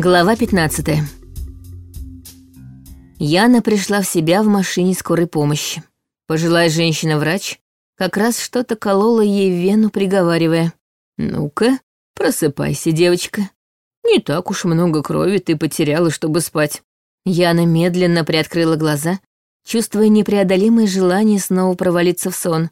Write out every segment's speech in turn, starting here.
Глава 15 Яна пришла в себя в машине скорой помощи. Пожилая женщина-врач как раз что-то колола ей в вену, приговаривая. «Ну-ка, просыпайся, девочка. Не так уж много крови ты потеряла, чтобы спать». Яна медленно приоткрыла глаза, чувствуя непреодолимое желание снова провалиться в сон.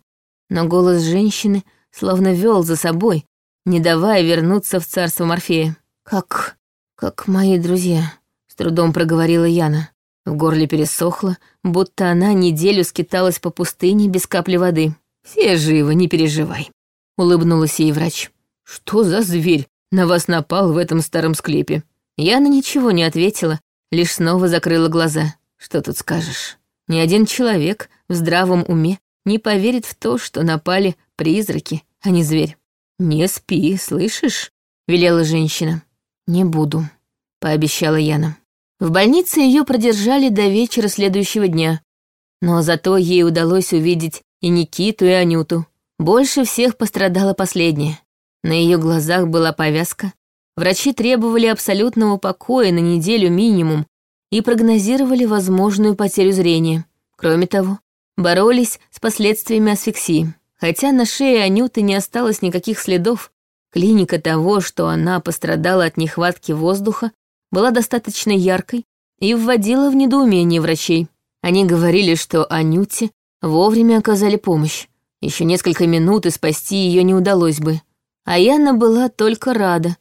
Но голос женщины словно вел за собой, не давая вернуться в царство Морфея. «Как... как мои друзья», — с трудом проговорила Яна. В горле пересохло, будто она неделю скиталась по пустыне без капли воды. «Все живы, не переживай», — улыбнулась ей врач. «Что за зверь на вас напал в этом старом склепе?» Яна ничего не ответила, лишь снова закрыла глаза. «Что тут скажешь? Ни один человек в здравом уме не поверит в то, что напали призраки, а не зверь. «Не спи, слышишь?» — велела женщина. «Не буду», — пообещала Яна. В больнице ее продержали до вечера следующего дня, но зато ей удалось увидеть и Никиту, и Анюту. Больше всех пострадала последняя. На ее глазах была повязка. Врачи требовали абсолютного покоя на неделю минимум и прогнозировали возможную потерю зрения. Кроме того, боролись с последствиями асфиксии. Хотя на шее Анюты не осталось никаких следов, клиника того, что она пострадала от нехватки воздуха, была достаточно яркой и вводила в недоумение врачей. Они говорили, что Анюте вовремя оказали помощь. Еще несколько минут и спасти ее не удалось бы. А Яна была только рада,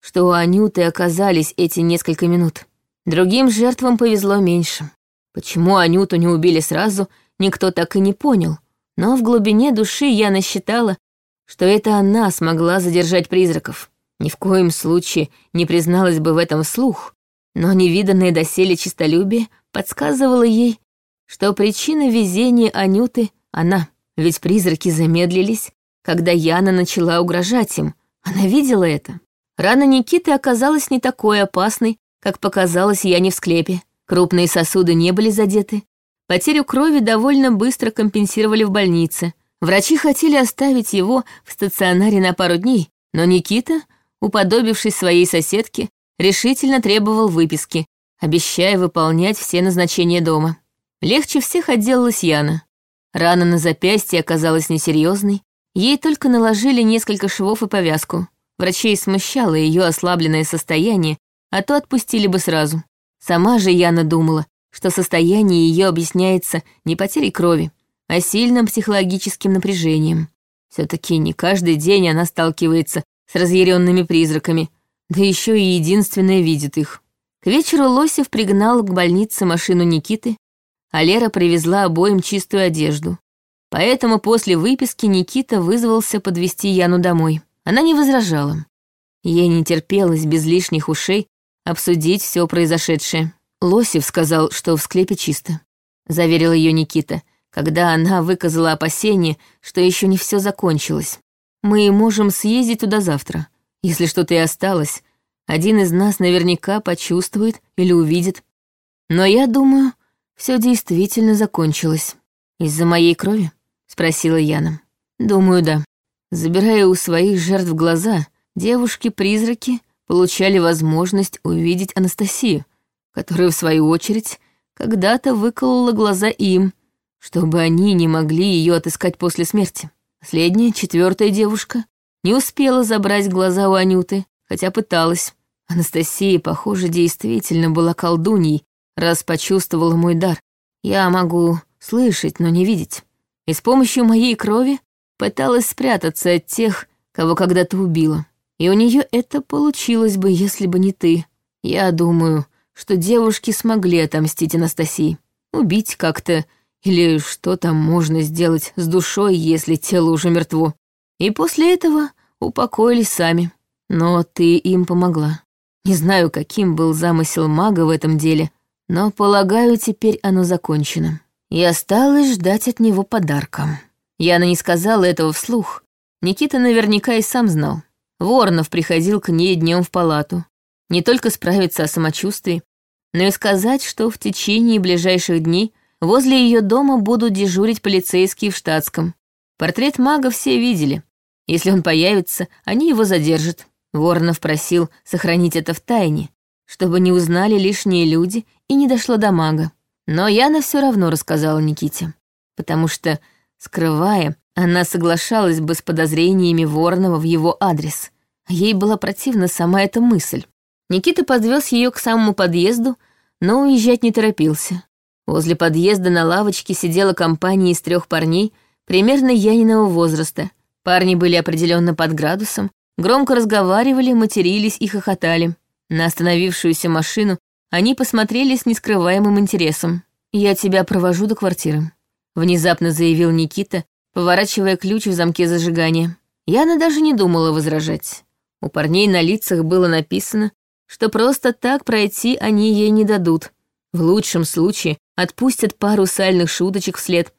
что у Анюты оказались эти несколько минут. Другим жертвам повезло меньше. Почему Анюту не убили сразу, никто так и не понял. Но в глубине души я насчитала, что это она смогла задержать призраков. Ни в коем случае не призналась бы в этом вслух, но невиданное доселе честолюбие подсказывало ей, что причина везения Анюты — она, ведь призраки замедлились, когда Яна начала угрожать им. Она видела это. Рана Никиты оказалась не такой опасной, как показалось Яне в склепе. Крупные сосуды не были задеты, Потерю крови довольно быстро компенсировали в больнице. Врачи хотели оставить его в стационаре на пару дней, но Никита, уподобившись своей соседке, решительно требовал выписки, обещая выполнять все назначения дома. Легче всех отделалась Яна. Рана на запястье оказалась несерьезной, ей только наложили несколько швов и повязку. Врачей смущало ее ослабленное состояние, а то отпустили бы сразу. Сама же Яна думала, что состояние ее объясняется не потерей крови, а сильным психологическим напряжением. Все-таки не каждый день она сталкивается разъяренными призраками, да еще и единственная видит их. К вечеру Лосев пригнал к больнице машину Никиты, а Лера привезла обоим чистую одежду. Поэтому после выписки Никита вызвался подвести Яну домой. Она не возражала. Ей не терпелось без лишних ушей обсудить все произошедшее. Лосев сказал, что в склепе чисто, заверил ее Никита, когда она выказала опасение, что еще не все закончилось. Мы можем съездить туда завтра. Если что-то и осталось, один из нас наверняка почувствует или увидит. Но я думаю, все действительно закончилось. Из-за моей крови? спросила Яна. Думаю, да. Забирая у своих жертв глаза, девушки-призраки получали возможность увидеть Анастасию, которая, в свою очередь, когда-то выколола глаза им, чтобы они не могли ее отыскать после смерти. Последняя, четвертая девушка, не успела забрать глаза у Анюты, хотя пыталась. Анастасия, похоже, действительно была колдуньей, раз почувствовала мой дар. Я могу слышать, но не видеть. И с помощью моей крови пыталась спрятаться от тех, кого когда-то убила. И у нее это получилось бы, если бы не ты. Я думаю, что девушки смогли отомстить Анастасии. Убить как-то, или что там можно сделать с душой, если тело уже мертво. И после этого упокоились сами. Но ты им помогла. Не знаю, каким был замысел мага в этом деле, но, полагаю, теперь оно закончено. И осталось ждать от него подарка. Яна не сказала этого вслух. Никита наверняка и сам знал. Воронов приходил к ней днем в палату не только справиться о самочувствии, но и сказать, что в течение ближайших дней возле ее дома будут дежурить полицейские в штатском. Портрет мага все видели. Если он появится, они его задержат. Воронов просил сохранить это в тайне, чтобы не узнали лишние люди и не дошло до мага. Но Яна все равно рассказала Никите, потому что, скрывая, она соглашалась бы с подозрениями Воронова в его адрес. Ей была противна сама эта мысль. Никита подвез ее к самому подъезду, но уезжать не торопился. Возле подъезда на лавочке сидела компания из трех парней примерно Яниного возраста. Парни были определенно под градусом, громко разговаривали, матерились и хохотали. На остановившуюся машину они посмотрели с нескрываемым интересом. «Я тебя провожу до квартиры», — внезапно заявил Никита, поворачивая ключ в замке зажигания. Яна даже не думала возражать. У парней на лицах было написано, что просто так пройти они ей не дадут. В лучшем случае отпустят пару сальных шуточек вслед,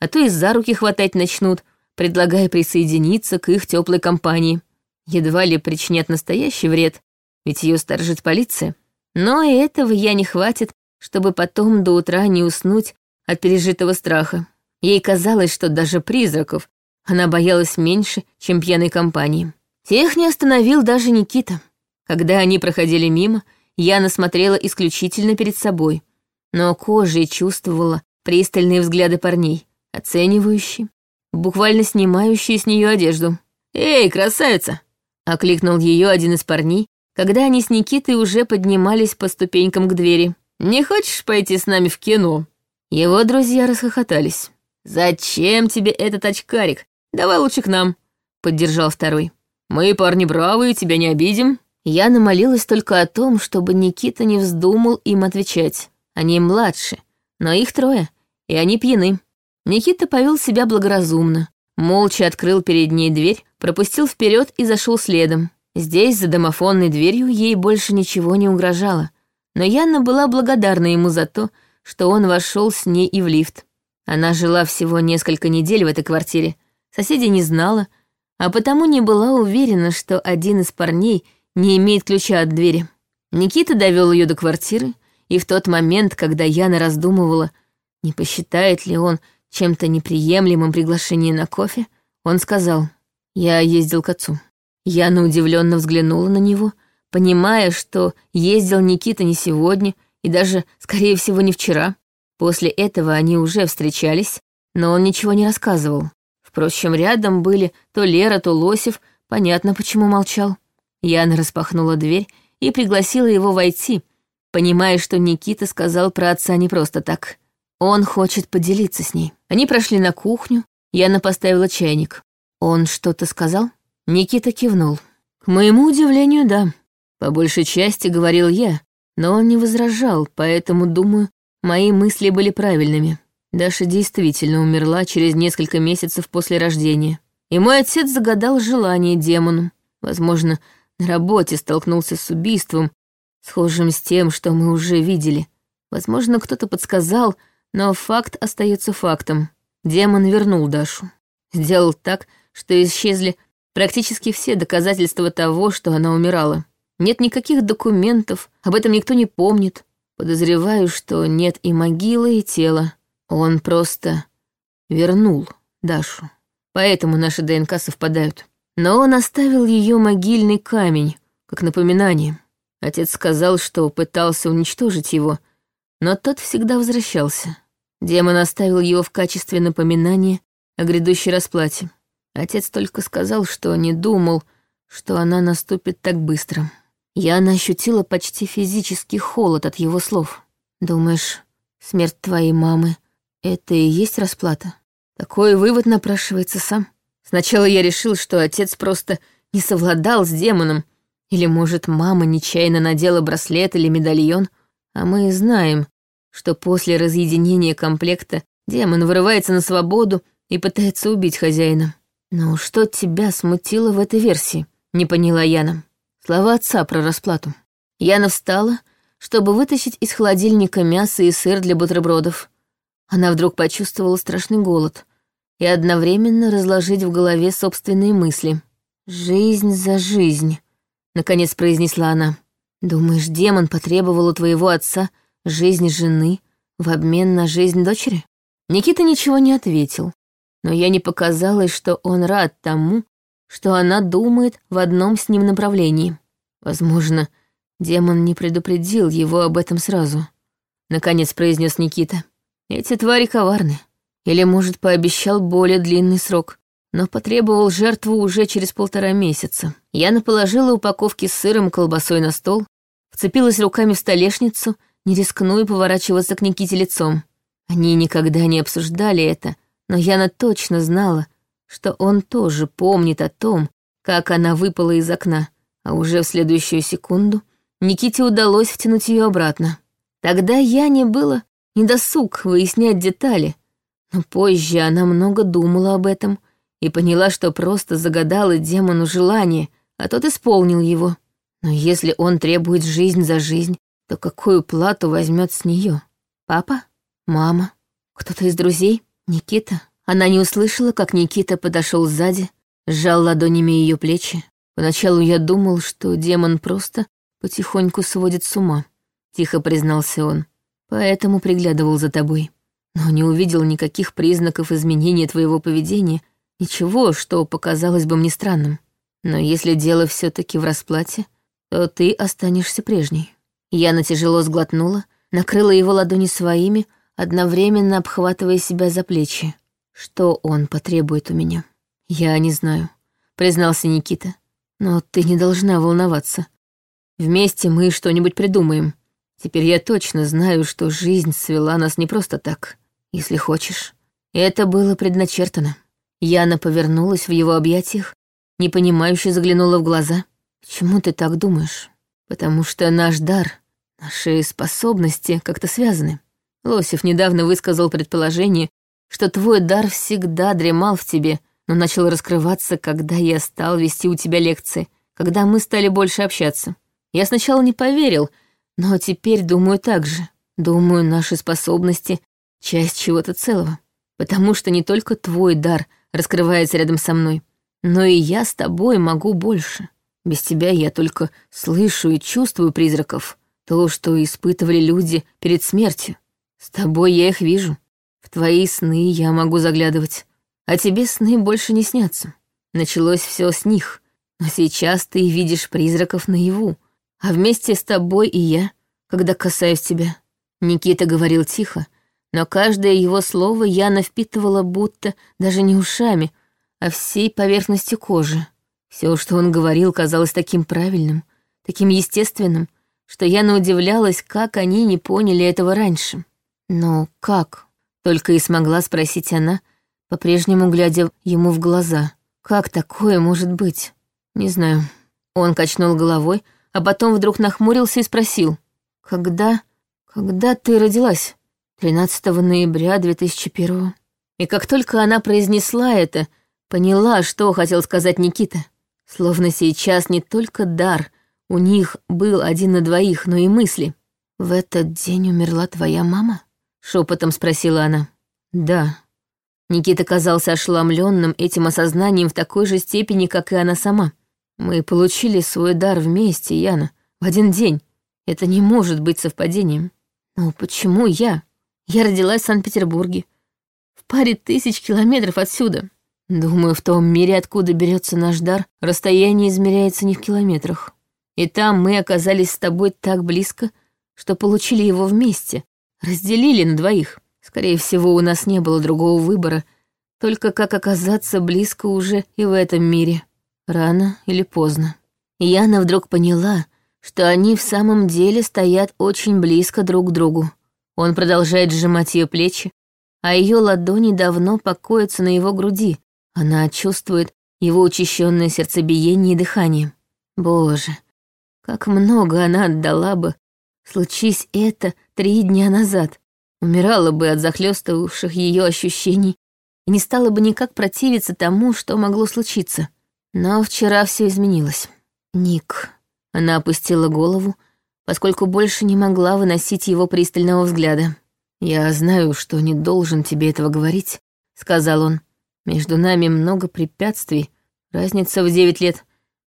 а то и за руки хватать начнут, предлагая присоединиться к их теплой компании. Едва ли причинят настоящий вред, ведь ее сторожит полиция. Но и этого я не хватит, чтобы потом до утра не уснуть от пережитого страха. Ей казалось, что даже призраков она боялась меньше, чем пьяной компании. Тех не остановил даже Никита. Когда они проходили мимо, Яна смотрела исключительно перед собой, но кожей чувствовала пристальные взгляды парней, оценивающие, буквально снимающие с нее одежду. «Эй, красавица!» — окликнул ее один из парней, когда они с Никитой уже поднимались по ступенькам к двери. «Не хочешь пойти с нами в кино?» Его друзья расхохотались. «Зачем тебе этот очкарик? Давай лучше к нам», — поддержал второй. «Мы парни бравые, тебя не обидим». Я намолилась только о том, чтобы Никита не вздумал им отвечать. Они младше, но их трое, и они пьяны. Никита повел себя благоразумно, молча открыл перед ней дверь, пропустил вперед и зашел следом. Здесь, за домофонной дверью, ей больше ничего не угрожало, но Яна была благодарна ему за то, что он вошел с ней и в лифт. Она жила всего несколько недель в этой квартире, соседей не знала, а потому не была уверена, что один из парней — не имеет ключа от двери. Никита довел ее до квартиры, и в тот момент, когда Яна раздумывала, не посчитает ли он чем-то неприемлемым приглашение на кофе, он сказал, «Я ездил к отцу». Яна удивленно взглянула на него, понимая, что ездил Никита не сегодня и даже, скорее всего, не вчера. После этого они уже встречались, но он ничего не рассказывал. Впрочем, рядом были то Лера, то Лосев, понятно, почему молчал. Яна распахнула дверь и пригласила его войти, понимая, что Никита сказал про отца не просто так. Он хочет поделиться с ней. Они прошли на кухню, Яна поставила чайник. Он что-то сказал? Никита кивнул. К моему удивлению, да. По большей части говорил я, но он не возражал, поэтому, думаю, мои мысли были правильными. Даша действительно умерла через несколько месяцев после рождения. И мой отец загадал желание демону. Возможно, на работе столкнулся с убийством, схожим с тем, что мы уже видели. Возможно, кто-то подсказал, но факт остается фактом. Демон вернул Дашу. Сделал так, что исчезли практически все доказательства того, что она умирала. Нет никаких документов, об этом никто не помнит. Подозреваю, что нет и могилы, и тела. Он просто вернул Дашу. Поэтому наши ДНК совпадают. Но он оставил ее могильный камень, как напоминание. Отец сказал, что пытался уничтожить его, но тот всегда возвращался. Демон оставил его в качестве напоминания о грядущей расплате. Отец только сказал, что не думал, что она наступит так быстро. Яна ощутила почти физический холод от его слов. «Думаешь, смерть твоей мамы — это и есть расплата?» Такой вывод напрашивается сам. Сначала я решил, что отец просто не совладал с демоном, или, может, мама нечаянно надела браслет или медальон, а мы знаем, что после разъединения комплекта демон вырывается на свободу и пытается убить хозяина. Но что тебя смутило в этой версии? Не поняла Яна. Слова отца про расплату. Яна встала, чтобы вытащить из холодильника мясо и сыр для бутербродов. Она вдруг почувствовала страшный голод и одновременно разложить в голове собственные мысли. «Жизнь за жизнь», — наконец произнесла она. «Думаешь, демон потребовал у твоего отца жизнь жены в обмен на жизнь дочери?» Никита ничего не ответил, но я не показалось, что он рад тому, что она думает в одном с ним направлении. Возможно, Демон не предупредил его об этом сразу. Наконец произнес Никита. Эти твари коварны. Или, может, пообещал более длинный срок, но потребовал жертву уже через полтора месяца. Я положила упаковки с сыром и колбасой на стол, вцепилась руками в столешницу, не рискну и поворачиваться к Никите лицом. Они никогда не обсуждали это, но Яна точно знала, что он тоже помнит о том, как она выпала из окна, а уже в следующую секунду Никите удалось втянуть ее обратно. Тогда Яне было недосуг выяснять детали, но позже она много думала об этом и поняла, что просто загадала демону желание, а тот исполнил его. Но если он требует жизнь за жизнь, то какую плату возьмет с нее? Папа? Мама? Кто-то из друзей? Никита? Она не услышала, как Никита подошел сзади, сжал ладонями ее плечи. Поначалу я думал, что демон просто потихоньку сводит с ума, тихо признался он. Поэтому приглядывал за тобой. Но не увидел никаких признаков изменения твоего поведения, ничего, что показалось бы мне странным. Но если дело все таки в расплате, то ты останешься прежней. Яна тяжело сглотнула, накрыла его ладони своими, одновременно обхватывая себя за плечи. Что он потребует у меня? Я не знаю, признался Никита. Но ты не должна волноваться. Вместе мы что-нибудь придумаем. Теперь я точно знаю, что жизнь свела нас не просто так, если хочешь. Это было предначертано. Яна повернулась в его объятиях, непонимающе заглянула в глаза. «Почему ты так думаешь?» «Потому что наш дар, наши способности как-то связаны. Лосев недавно высказал предположение, что твой дар всегда дремал в тебе, но начал раскрываться, когда я стал вести у тебя лекции, когда мы стали больше общаться. Я сначала не поверил, но теперь думаю так же. Думаю, наши способности — часть чего-то целого. Потому что не только твой дар раскрывается рядом со мной, но и я с тобой могу больше. Без тебя я только слышу и чувствую призраков. То, что испытывали люди перед смертью. С тобой я их вижу. В твои сны я могу заглядывать. А тебе сны больше не снятся. Началось все с них. Но сейчас ты видишь призраков наяву, а вместе с тобой и я, когда касаюсь тебя. Никита говорил тихо, но каждое его слово Яна впитывала будто даже не ушами, а всей поверхностью кожи. Все, что он говорил, казалось таким правильным, таким естественным, что Яна удивлялась, как они не поняли этого раньше. Но как? Только и смогла спросить она, по-прежнему глядя ему в глаза. Как такое может быть? Не знаю. Он качнул головой, а потом вдруг нахмурился и спросил. «Когда... когда ты родилась?» «13 ноября 2001 И как только она произнесла это, поняла, что хотел сказать Никита. Словно сейчас не только дар, у них был один на двоих, но и мысли. «В этот день умерла твоя мама?» — шепотом спросила она. «Да». Никита казался ошеломленным этим осознанием в такой же степени, как и она сама. Мы получили свой дар вместе, Яна, в один день. Это не может быть совпадением. Но почему я? Я родилась в Санкт-Петербурге. В паре тысяч километров отсюда. Думаю, в том мире, откуда берется наш дар, расстояние измеряется не в километрах. И там мы оказались с тобой так близко, что получили его вместе, разделили на двоих. Скорее всего, у нас не было другого выбора, только как оказаться близко уже и в этом мире. Рано или поздно. Яна вдруг поняла, что они в самом деле стоят очень близко друг к другу. Он продолжает сжимать ее плечи, а ее ладони давно покоятся на его груди. Она чувствует его учащенное сердцебиение и дыхание. Боже, как много она отдала бы, случись это три дня назад. Умирала бы от захлестывавших ее ощущений и не стала бы никак противиться тому, что могло случиться. Но вчера все изменилось. Ник. Она опустила голову, поскольку больше не могла выносить его пристального взгляда. «Я знаю, что не должен тебе этого говорить», — сказал он. «Между нами много препятствий, разница в девять лет.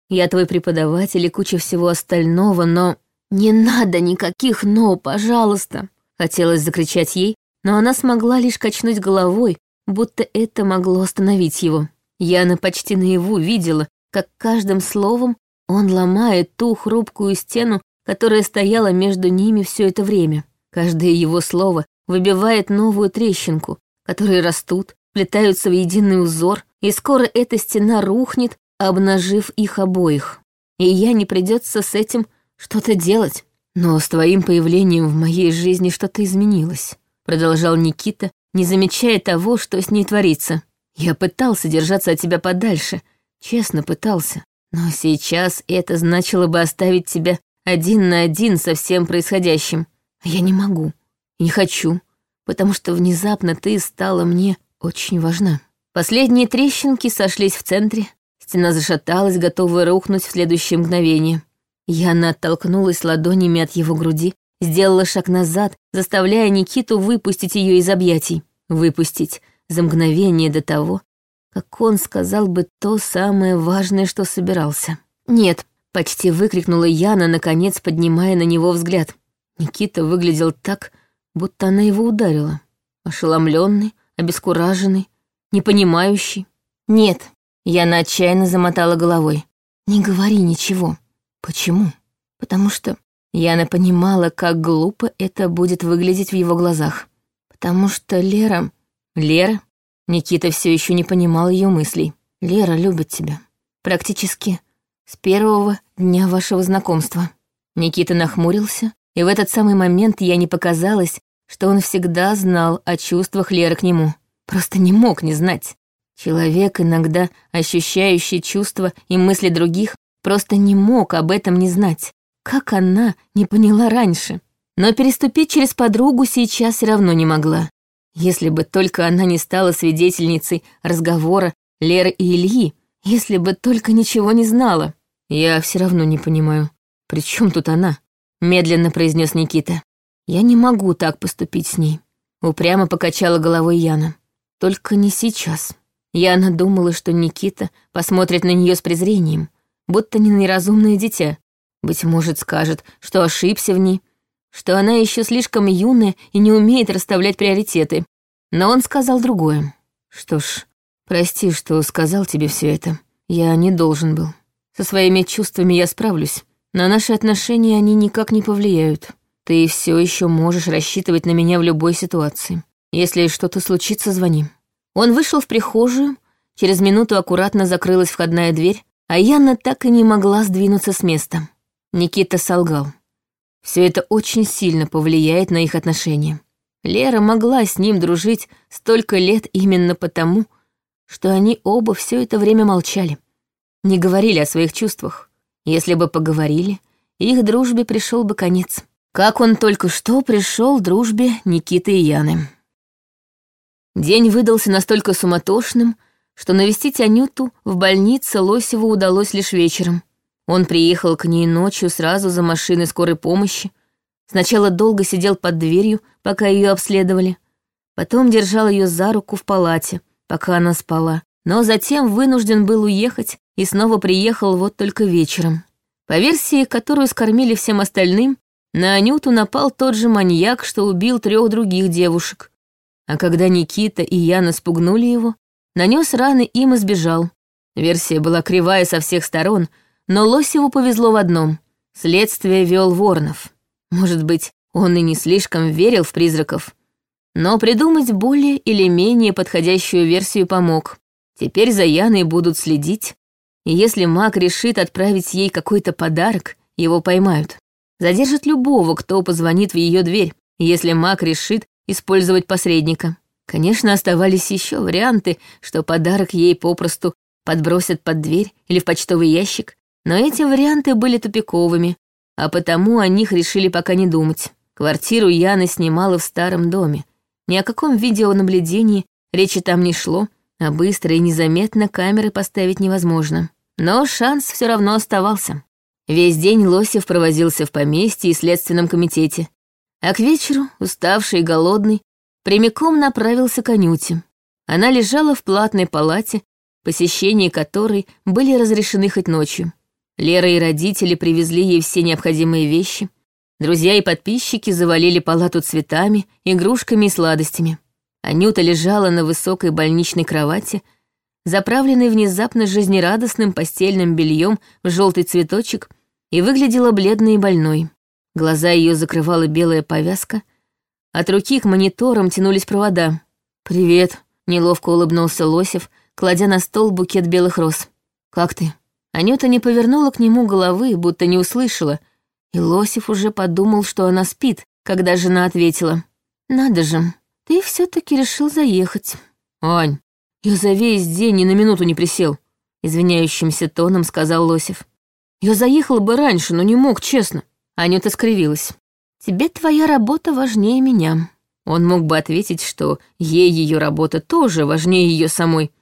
Я твой преподаватель и куча всего остального, но...» «Не надо никаких «но», пожалуйста!» Хотелось закричать ей, но она смогла лишь качнуть головой, будто это могло остановить его. Яна почти наяву видела, как каждым словом он ломает ту хрупкую стену, которая стояла между ними все это время. Каждое его слово выбивает новую трещинку, которые растут, плетаются в единый узор, и скоро эта стена рухнет, обнажив их обоих. И я не придется с этим что-то делать. Но с твоим появлением в моей жизни что-то изменилось, продолжал Никита, не замечая того, что с ней творится. Я пытался держаться от тебя подальше, честно пытался. Но сейчас это значило бы оставить тебя один на один со всем происходящим. А я не могу, не хочу, потому что внезапно ты стала мне очень важна. Последние трещинки сошлись в центре, стена зашаталась, готовая рухнуть в следующее мгновение. Яна оттолкнулась ладонями от его груди, сделала шаг назад, заставляя Никиту выпустить ее из объятий. Выпустить за мгновение до того, как он сказал бы то самое важное, что собирался. «Нет», — почти выкрикнула Яна, наконец поднимая на него взгляд. Никита выглядел так, будто она его ударила. Ошеломленный, обескураженный, непонимающий. «Нет», — Яна отчаянно замотала головой. «Не говори ничего». Почему? Потому что Яна понимала, как глупо это будет выглядеть в его глазах. Потому что Лера... Лера? Никита все еще не понимал ее мыслей. Лера любит тебя. Практически с первого дня вашего знакомства. Никита нахмурился, и в этот самый момент я не показалось, что он всегда знал о чувствах Леры к нему. Просто не мог не знать. Человек, иногда ощущающий чувства и мысли других, Просто не мог об этом не знать. Как она не поняла раньше? Но переступить через подругу сейчас все равно не могла. Если бы только она не стала свидетельницей разговора Леры и Ильи, если бы только ничего не знала. Я все равно не понимаю, при чем тут она? Медленно произнес Никита. Я не могу так поступить с ней. Упрямо покачала головой Яна. Только не сейчас. Яна думала, что Никита посмотрит на нее с презрением, будто не неразумное дитя. Быть может, скажет, что ошибся в ней, что она еще слишком юная и не умеет расставлять приоритеты. Но он сказал другое. Что ж, прости, что сказал тебе все это. Я не должен был. Со своими чувствами я справлюсь. На наши отношения они никак не повлияют. Ты все еще можешь рассчитывать на меня в любой ситуации. Если что-то случится, звони. Он вышел в прихожую, через минуту аккуратно закрылась входная дверь, а Яна так и не могла сдвинуться с места. Никита солгал. Все это очень сильно повлияет на их отношения. Лера могла с ним дружить столько лет именно потому, что они оба все это время молчали. Не говорили о своих чувствах. Если бы поговорили, их дружбе пришел бы конец. Как он только что пришел дружбе Никиты и Яны. День выдался настолько суматошным, что навестить Анюту в больнице Лосеву удалось лишь вечером. Он приехал к ней ночью сразу за машиной скорой помощи. Сначала долго сидел под дверью, пока ее обследовали. Потом держал ее за руку в палате, пока она спала. Но затем вынужден был уехать и снова приехал вот только вечером. По версии, которую скормили всем остальным, на Анюту напал тот же маньяк, что убил трех других девушек. А когда Никита и Яна спугнули его, нанес раны им и сбежал. Версия была кривая со всех сторон, но Лосеву повезло в одном. Следствие вел Воронов. Может быть, он и не слишком верил в призраков. Но придумать более или менее подходящую версию помог. Теперь за Яной будут следить, и если маг решит отправить ей какой-то подарок, его поймают. Задержат любого, кто позвонит в ее дверь, если маг решит использовать посредника. Конечно, оставались еще варианты, что подарок ей попросту подбросят под дверь или в почтовый ящик, но эти варианты были тупиковыми, а потому о них решили пока не думать. Квартиру Яна снимала в старом доме. Ни о каком видеонаблюдении речи там не шло, а быстро и незаметно камеры поставить невозможно. Но шанс все равно оставался. Весь день Лосев провозился в поместье и следственном комитете. А к вечеру, уставший и голодный, прямиком направился к Анюте. Она лежала в платной палате, посещения которой были разрешены хоть ночью. Лера и родители привезли ей все необходимые вещи. Друзья и подписчики завалили палату цветами, игрушками и сладостями. Анюта лежала на высокой больничной кровати, заправленной внезапно жизнерадостным постельным бельем в желтый цветочек, и выглядела бледной и больной. Глаза ее закрывала белая повязка. От руки к мониторам тянулись провода. «Привет», — неловко улыбнулся Лосев, кладя на стол букет белых роз. «Как ты?» Анюта не повернула к нему головы, будто не услышала, Лосев уже подумал, что она спит, когда жена ответила. «Надо же, ты все таки решил заехать». «Ань, я за весь день ни на минуту не присел», — извиняющимся тоном сказал Лосев. «Я заехал бы раньше, но не мог, честно». Анюта скривилась. «Тебе твоя работа важнее меня». Он мог бы ответить, что ей ее работа тоже важнее ее самой.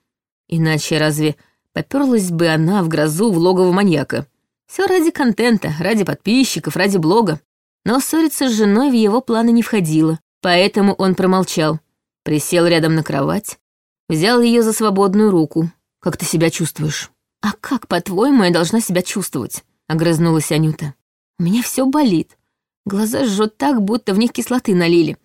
Иначе разве поперлась бы она в грозу в логово маньяка? Все ради контента, ради подписчиков, ради блога. Но ссориться с женой в его планы не входило, поэтому он промолчал. Присел рядом на кровать, взял ее за свободную руку. «Как ты себя чувствуешь?» «А как, по-твоему, я должна себя чувствовать?» — огрызнулась Анюта. У меня все болит. Глаза жжет так, будто в них кислоты налили.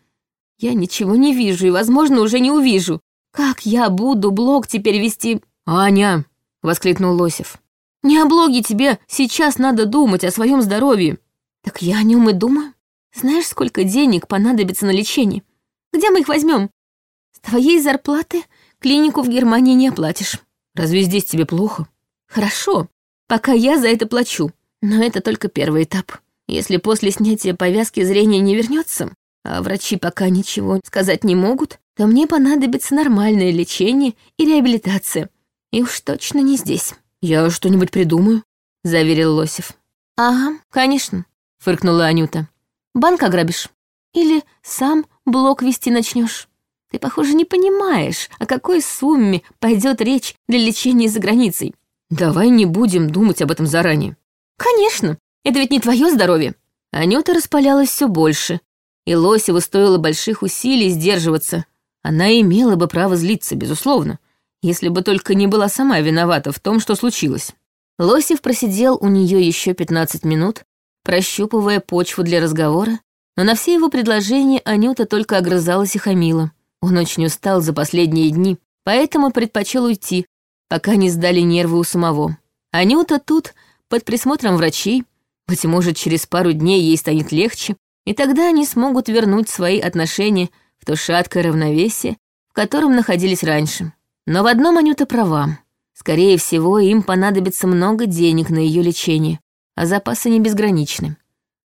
Я ничего не вижу и, возможно, уже не увижу. Как я буду блог теперь вести? Аня, воскликнул Лосев. Не о блоге тебе сейчас надо думать о своем здоровье. Так я о нем и думаю. Знаешь, сколько денег понадобится на лечение? Где мы их возьмем? С твоей зарплаты клинику в Германии не оплатишь. Разве здесь тебе плохо? Хорошо, пока я за это плачу. Но это только первый этап. Если после снятия повязки зрение не вернется, а врачи пока ничего сказать не могут, то мне понадобится нормальное лечение и реабилитация. И уж точно не здесь. Я что-нибудь придумаю, заверил Лосев. Ага, конечно, фыркнула Анюта. Банк ограбишь? Или сам блок вести начнешь? Ты, похоже, не понимаешь, о какой сумме пойдет речь для лечения за границей. Давай не будем думать об этом заранее. «Конечно, это ведь не твое здоровье». Анюта распалялась все больше, и Лосеву стоило больших усилий сдерживаться. Она имела бы право злиться, безусловно, если бы только не была сама виновата в том, что случилось. Лосев просидел у нее еще 15 минут, прощупывая почву для разговора, но на все его предложения Анюта только огрызалась и хамила. Он очень устал за последние дни, поэтому предпочел уйти, пока не сдали нервы у самого. Анюта тут под присмотром врачей, быть может, через пару дней ей станет легче, и тогда они смогут вернуть свои отношения в то шаткое равновесие, в котором находились раньше. Но в одном Анюта права. Скорее всего, им понадобится много денег на ее лечение, а запасы не безграничны.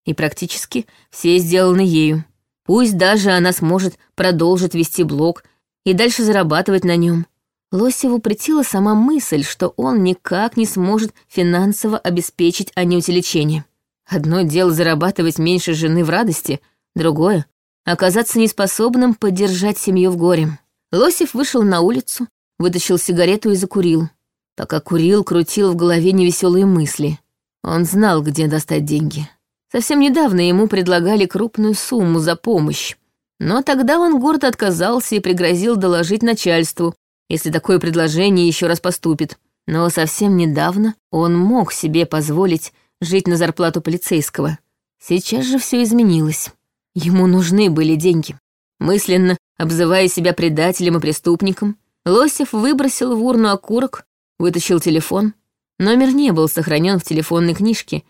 И практически все сделаны ею. Пусть даже она сможет продолжить вести блог и дальше зарабатывать на нем. Лосеву притила сама мысль, что он никак не сможет финансово обеспечить Анюте лечение. Одно дело зарабатывать меньше жены в радости, другое — оказаться неспособным поддержать семью в горе. Лосев вышел на улицу, вытащил сигарету и закурил. Пока курил, крутил в голове невеселые мысли. Он знал, где достать деньги. Совсем недавно ему предлагали крупную сумму за помощь. Но тогда он гордо отказался и пригрозил доложить начальству, если такое предложение еще раз поступит. Но совсем недавно он мог себе позволить жить на зарплату полицейского. Сейчас же все изменилось. Ему нужны были деньги. Мысленно, обзывая себя предателем и преступником, Лосев выбросил в урну окурок, вытащил телефон. Номер не был сохранен в телефонной книжке,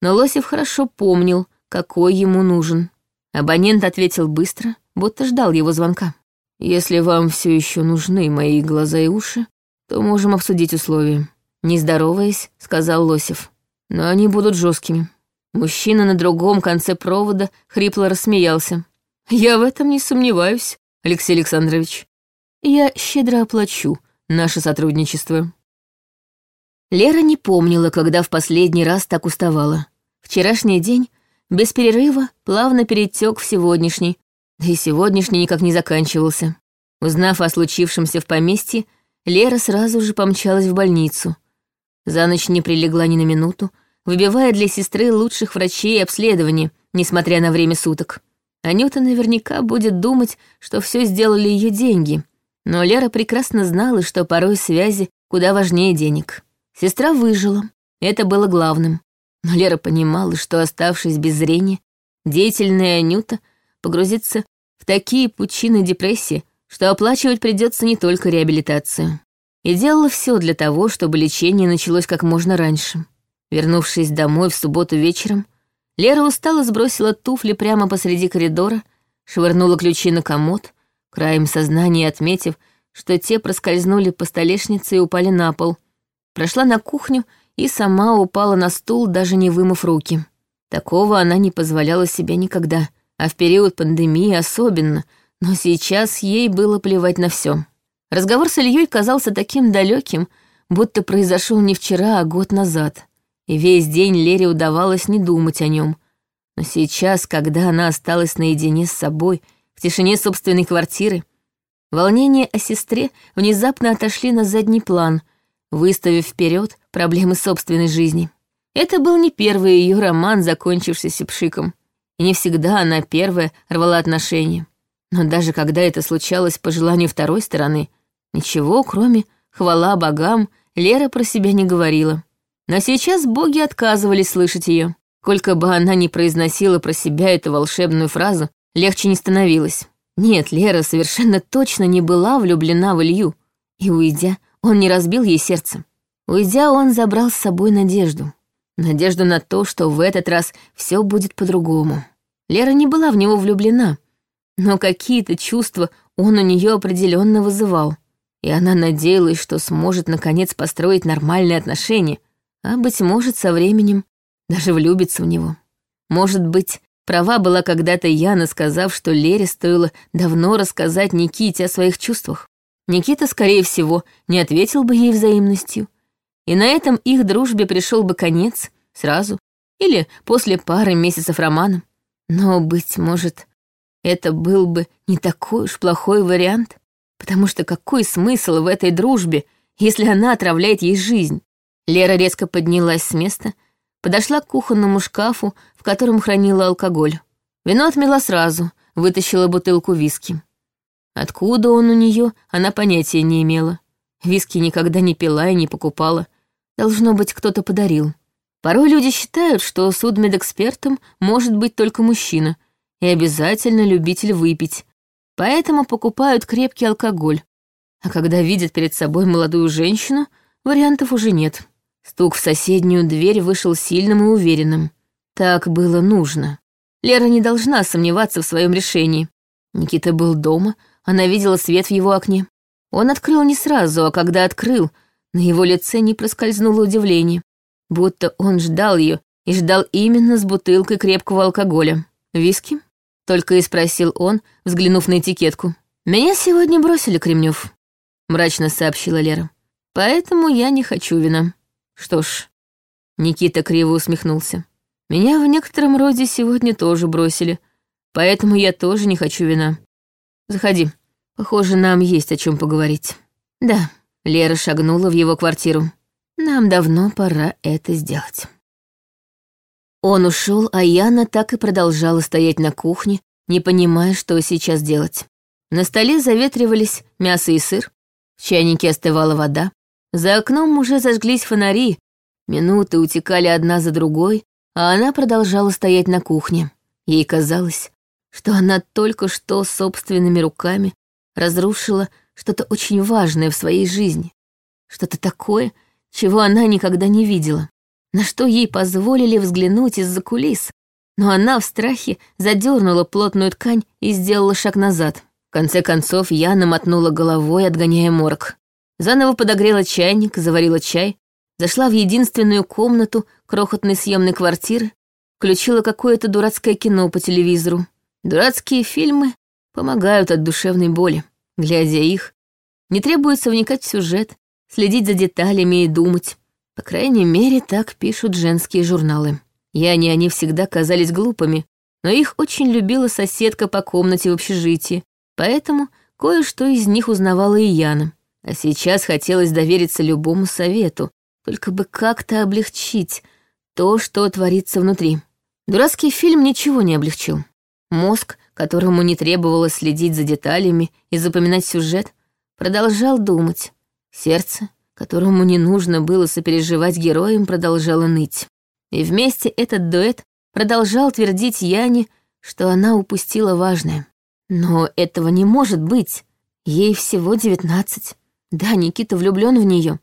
но Лосев хорошо помнил, какой ему нужен. Абонент ответил быстро, будто ждал его звонка. Если вам все еще нужны мои глаза и уши, то можем обсудить условия. Не здороваясь, сказал Лосев. Но они будут жесткими. Мужчина на другом конце провода хрипло рассмеялся. Я в этом не сомневаюсь, Алексей Александрович. Я щедро оплачу наше сотрудничество. Лера не помнила, когда в последний раз так уставала. Вчерашний день без перерыва плавно перетек в сегодняшний, да и сегодняшний никак не заканчивался. Узнав о случившемся в поместье, Лера сразу же помчалась в больницу. За ночь не прилегла ни на минуту, выбивая для сестры лучших врачей и обследования, несмотря на время суток. Анюта наверняка будет думать, что все сделали ее деньги, но Лера прекрасно знала, что порой связи куда важнее денег. Сестра выжила, это было главным. Но Лера понимала, что, оставшись без зрения, деятельная Анюта погрузится в такие пучины депрессии, что оплачивать придется не только реабилитацию. И делала все для того, чтобы лечение началось как можно раньше. Вернувшись домой в субботу вечером, Лера устало сбросила туфли прямо посреди коридора, швырнула ключи на комод, краем сознания отметив, что те проскользнули по столешнице и упали на пол. Прошла на кухню и сама упала на стул, даже не вымыв руки. Такого она не позволяла себе никогда, а в период пандемии особенно, но сейчас ей было плевать на все. Разговор с Ильей казался таким далеким, будто произошел не вчера, а год назад. И весь день Лере удавалось не думать о нем. Но сейчас, когда она осталась наедине с собой, тишине собственной квартиры, волнения о сестре внезапно отошли на задний план, выставив вперед проблемы собственной жизни. Это был не первый ее роман, закончившийся пшиком. И не всегда она первая рвала отношения. Но даже когда это случалось по желанию второй стороны, ничего, кроме «хвала богам», Лера про себя не говорила. Но сейчас боги отказывались слышать ее. Сколько бы она ни произносила про себя эту волшебную фразу, легче не становилось. Нет, Лера совершенно точно не была влюблена в Илью. И уйдя, он не разбил ей сердце. Уйдя, он забрал с собой надежду. Надежду на то, что в этот раз все будет по-другому. Лера не была в него влюблена, но какие-то чувства он у нее определенно вызывал и она надеялась, что сможет наконец построить нормальные отношения, а, быть может, со временем даже влюбиться в него. Может быть, права была когда-то Яна, сказав, что Лере стоило давно рассказать Никите о своих чувствах. Никита, скорее всего, не ответил бы ей взаимностью, и на этом их дружбе пришел бы конец сразу или после пары месяцев романа. Но, быть может, это был бы не такой уж плохой вариант. Потому что какой смысл в этой дружбе, если она отравляет ей жизнь? Лера резко поднялась с места, подошла к кухонному шкафу, в котором хранила алкоголь. Вино отмела сразу, вытащила бутылку виски. Откуда он у нее, она понятия не имела. Виски никогда не пила и не покупала. Должно быть, кто-то подарил. Порой люди считают, что судмедэкспертом может быть только мужчина и обязательно любитель выпить, поэтому покупают крепкий алкоголь. А когда видят перед собой молодую женщину, вариантов уже нет. Стук в соседнюю дверь вышел сильным и уверенным. Так было нужно. Лера не должна сомневаться в своем решении. Никита был дома, она видела свет в его окне. Он открыл не сразу, а когда открыл, на его лице не проскользнуло удивление, будто он ждал ее и ждал именно с бутылкой крепкого алкоголя. Виски? Только и спросил он, взглянув на этикетку. «Меня сегодня бросили, Кремнев», — мрачно сообщила Лера. «Поэтому я не хочу вина». «Что ж...» Никита криво усмехнулся. «Меня в некотором роде сегодня тоже бросили, поэтому я тоже не хочу вина. Заходи. Похоже, нам есть о чем поговорить». «Да», — Лера шагнула в его квартиру. «Нам давно пора это сделать». Он ушел, а Яна так и продолжала стоять на кухне, не понимая, что сейчас делать. На столе заветривались мясо и сыр, в чайнике остывала вода, за окном уже зажглись фонари, минуты утекали одна за другой, а она продолжала стоять на кухне. Ей казалось, что она только что собственными руками разрушила что-то очень важное в своей жизни, что-то такое, чего она никогда не видела на что ей позволили взглянуть из-за кулис, но она в страхе задернула плотную ткань и сделала шаг назад. В конце концов, Яна мотнула головой, отгоняя морг. Заново подогрела чайник, заварила чай, зашла в единственную комнату крохотной съемной квартиры, включила какое-то дурацкое кино по телевизору. Дурацкие фильмы помогают от душевной боли. Глядя их, не требуется вникать в сюжет, следить за деталями и думать. По крайней мере, так пишут женские журналы. Яне они всегда казались глупыми, но их очень любила соседка по комнате в общежитии, поэтому кое-что из них узнавала и Яна. А сейчас хотелось довериться любому совету, только бы как-то облегчить то, что творится внутри. Дурацкий фильм ничего не облегчил. Мозг, которому не требовалось следить за деталями и запоминать сюжет, продолжал думать. Сердце которому не нужно было сопереживать героям, продолжала ныть. И вместе этот дуэт продолжал твердить Яне, что она упустила важное. Но этого не может быть. Ей всего девятнадцать. Да, Никита влюблен в нее,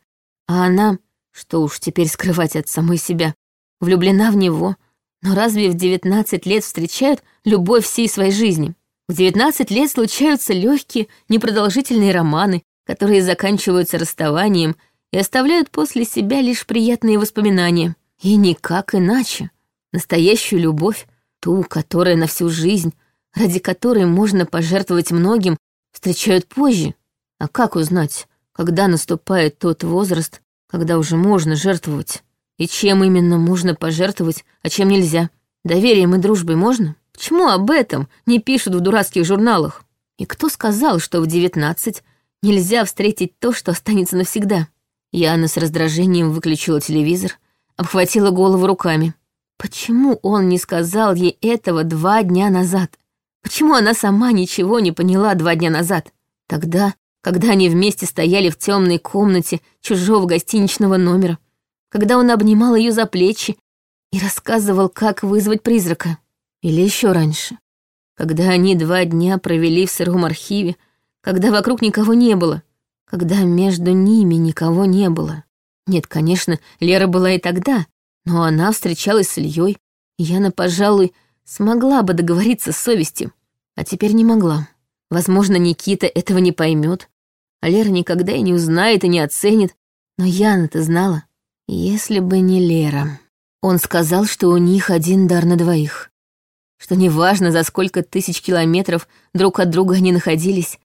а она, что уж теперь скрывать от самой себя, влюблена в него, Но разве в 19 лет встречают любовь всей своей жизни? В 19 лет случаются легкие, непродолжительные романы, которые заканчиваются расставанием и оставляют после себя лишь приятные воспоминания. И никак иначе. Настоящую любовь, ту, которая на всю жизнь, ради которой можно пожертвовать многим, встречают позже. А как узнать, когда наступает тот возраст, когда уже можно жертвовать? И чем именно можно пожертвовать, а чем нельзя? Доверием и дружбой можно? Почему об этом не пишут в дурацких журналах? И кто сказал, что в девятнадцать нельзя встретить то, что останется навсегда? Яна с раздражением выключила телевизор, обхватила голову руками. Почему он не сказал ей этого два дня назад? Почему она сама ничего не поняла два дня назад? Тогда, когда они вместе стояли в темной комнате чужого гостиничного номера, когда он обнимал ее за плечи и рассказывал, как вызвать призрака. Или еще раньше, когда они два дня провели в сыром архиве, когда вокруг никого не было, когда между ними никого не было. Нет, конечно, Лера была и тогда, но она встречалась с Ильей, и Яна, пожалуй, смогла бы договориться с совестью, а теперь не могла. Возможно, Никита этого не поймет, а Лера никогда и не узнает и не оценит, но Яна-то знала. Если бы не Лера. Он сказал, что у них один дар на двоих. Что неважно, за сколько тысяч километров друг от друга они находились,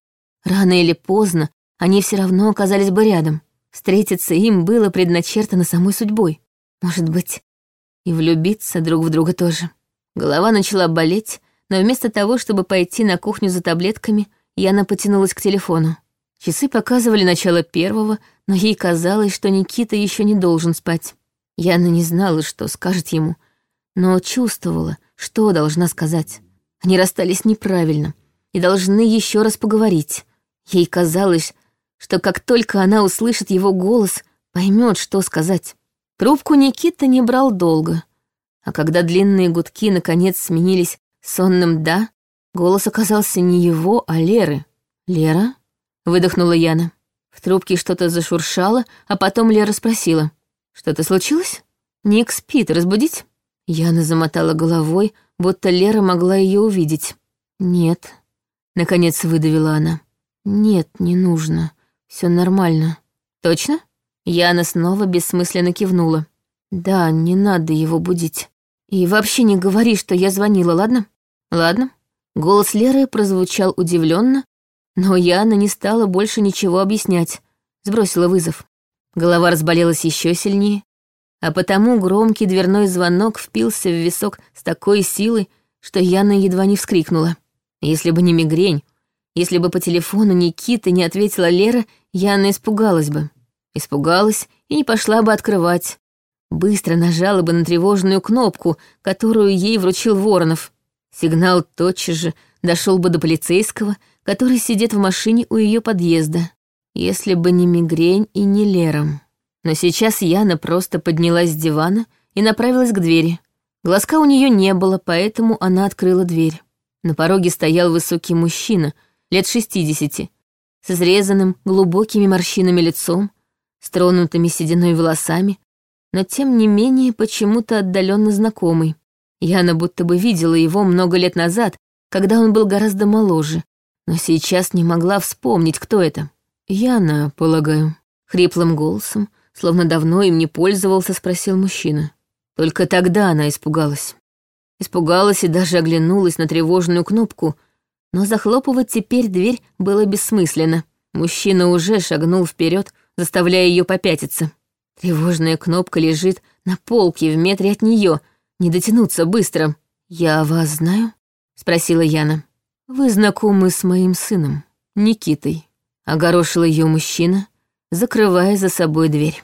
рано или поздно они все равно оказались бы рядом. Встретиться им было предначертано самой судьбой. Может быть, и влюбиться друг в друга тоже. Голова начала болеть, но вместо того, чтобы пойти на кухню за таблетками, Яна потянулась к телефону. Часы показывали начало первого, но ей казалось, что Никита еще не должен спать. Яна не знала, что скажет ему, но чувствовала, что должна сказать. Они расстались неправильно и должны еще раз поговорить. Ей казалось, что как только она услышит его голос, поймет, что сказать. Трубку Никита не брал долго, а когда длинные гудки наконец сменились сонным «да», голос оказался не его, а Леры. «Лера?» — выдохнула Яна. В трубке что-то зашуршало, а потом Лера спросила. «Что-то случилось? Ник спит, разбудить?» Яна замотала головой, будто Лера могла ее увидеть. «Нет», — наконец выдавила она. «Нет, не нужно. Все нормально. Точно? Яна снова бессмысленно кивнула. Да, не надо его будить. И вообще не говори, что я звонила, ладно? Ладно. Голос Леры прозвучал удивленно, но Яна не стала больше ничего объяснять. Сбросила вызов. Голова разболелась еще сильнее, а потому громкий дверной звонок впился в висок с такой силой, что Яна едва не вскрикнула. Если бы не мигрень, если бы по телефону Никита не ответила Лера, Яна испугалась бы. Испугалась и не пошла бы открывать. Быстро нажала бы на тревожную кнопку, которую ей вручил Воронов. Сигнал тотчас же дошел бы до полицейского, который сидит в машине у ее подъезда. Если бы не мигрень и не Лера. Но сейчас Яна просто поднялась с дивана и направилась к двери. Глазка у нее не было, поэтому она открыла дверь. На пороге стоял высокий мужчина, лет шестидесяти, с изрезанным глубокими морщинами лицом, с тронутыми сединой волосами, но тем не менее почему-то отдаленно знакомый. Яна будто бы видела его много лет назад, когда он был гораздо моложе, но сейчас не могла вспомнить, кто это. «Яна, полагаю», — хриплым голосом, словно давно им не пользовался, спросил мужчина. Только тогда она испугалась. Испугалась и даже оглянулась на тревожную кнопку, но захлопывать теперь дверь было бессмысленно. Мужчина уже шагнул вперед, заставляя ее попятиться. Тревожная кнопка лежит на полке в метре от нее, не дотянуться быстро. «Я вас знаю?» — спросила Яна. «Вы знакомы с моим сыном, Никитой», — огорошил ее мужчина, закрывая за собой дверь.